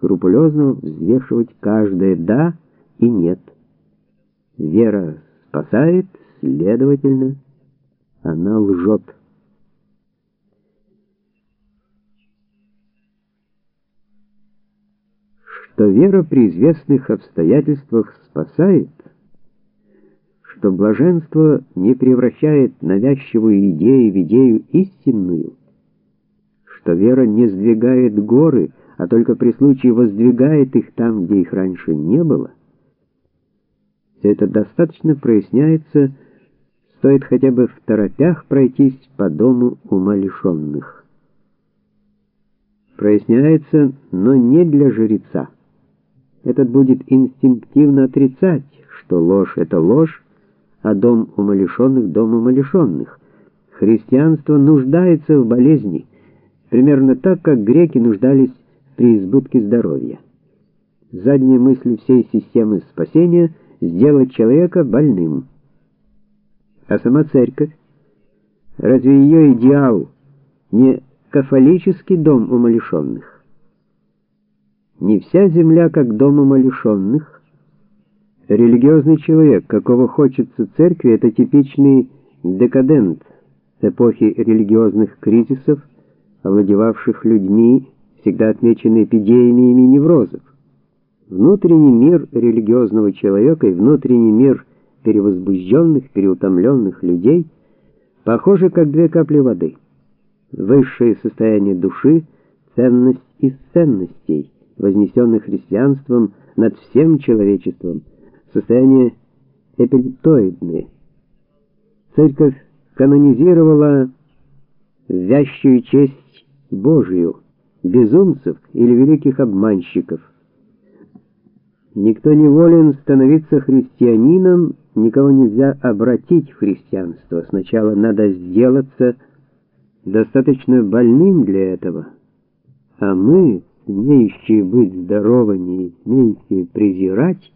скрупулезно взвешивать каждое «да» и «нет». Вера спасает, следовательно, она лжет. Что вера при известных обстоятельствах спасает, что блаженство не превращает навязчивую идею в идею истинную, что вера не сдвигает горы, а только при случае воздвигает их там, где их раньше не было, все это достаточно проясняется, стоит хотя бы в торопях пройтись по дому умалишенных. Проясняется, но не для жреца. Этот будет инстинктивно отрицать, что ложь — это ложь, а дом умалишенных — дом умалишенных. Христианство нуждается в болезни, примерно так, как греки нуждались при избытке здоровья. Задняя мысль всей системы спасения — сделать человека больным. А сама церковь, разве ее идеал не кафолический дом умалишенных? Не вся земля как дом умалишенных. Религиозный человек, какого хочется церкви, это типичный декадент эпохи религиозных кризисов, овладевавших людьми, всегда отмеченный эпидемиями неврозов. Внутренний мир религиозного человека и внутренний мир перевозбужденных, переутомленных людей похожи как две капли воды. Высшее состояние души ценность из ценностей, вознесенных христианством над всем человечеством, состояние эпилептоидное. Церковь канонизировала вящую честь Божию, безумцев или великих обманщиков, Никто не волен становиться христианином, никого нельзя обратить в христианство. Сначала надо сделаться достаточно больным для этого. А мы, смеющие быть здоровыми и смеющие презирать,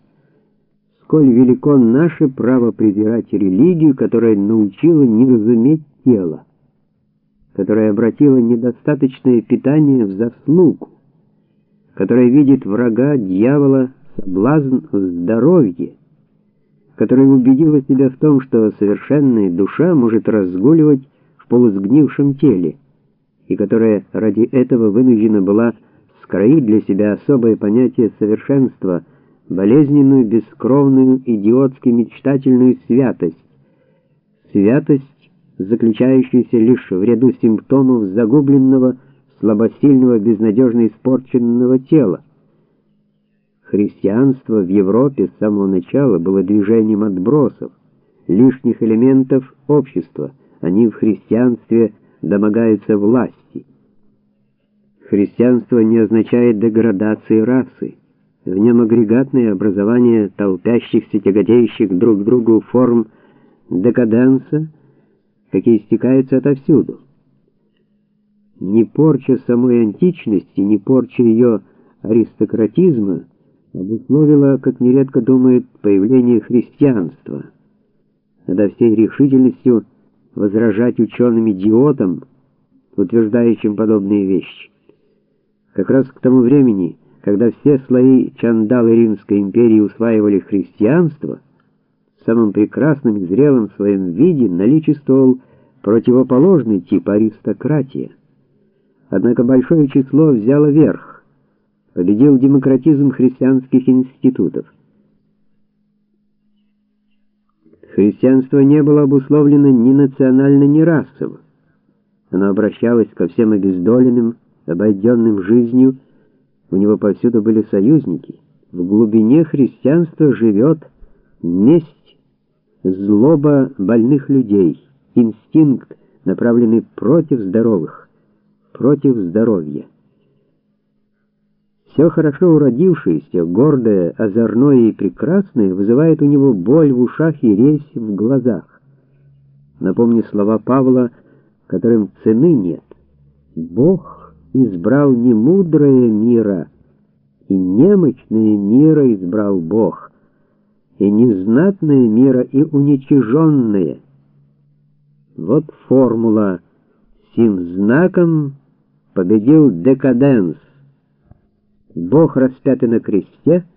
сколь велико наше право презирать религию, которая научила не разуметь тело, которая обратила недостаточное питание в заслугу, которая видит врага, дьявола, соблазн в здоровье, которая убедила себя в том, что совершенная душа может разгуливать в полусгнившем теле, и которая ради этого вынуждена была скроить для себя особое понятие совершенства, болезненную, бескровную, идиотски мечтательную святость. Святость, заключающуюся лишь в ряду симптомов загубленного, слабосильного, безнадежно испорченного тела. Христианство в Европе с самого начала было движением отбросов, лишних элементов общества. Они в христианстве домогаются власти. Христианство не означает деградации расы. В нем агрегатное образование толпящихся, тяготеющих друг к другу форм декаденса, какие стекаются отовсюду. Не порча самой античности, не порча ее аристократизма — обусловило, как нередко думает, появление христианства. Надо всей решительностью возражать ученым-идиотам, утверждающим подобные вещи. Как раз к тому времени, когда все слои чандалы Римской империи усваивали христианство, самом прекрасном и зрелом своем виде наличествовал противоположный тип аристократия. Однако большое число взяло верх победил демократизм христианских институтов. Христианство не было обусловлено ни национально, ни расово. Оно обращалось ко всем обездоленным, обойденным жизнью, у него повсюду были союзники. В глубине христианства живет месть, злоба больных людей, инстинкт, направленный против здоровых, против здоровья. Все хорошо уродившееся, гордое, озорное и прекрасное вызывает у него боль в ушах и резь в глазах. Напомни слова Павла, которым цены нет. Бог избрал не мудрое мира, и немощное мира избрал Бог, и незнатное мира и уничиженное. Вот формула «Сим знаком победил декаденс». Бог распятый на кресте —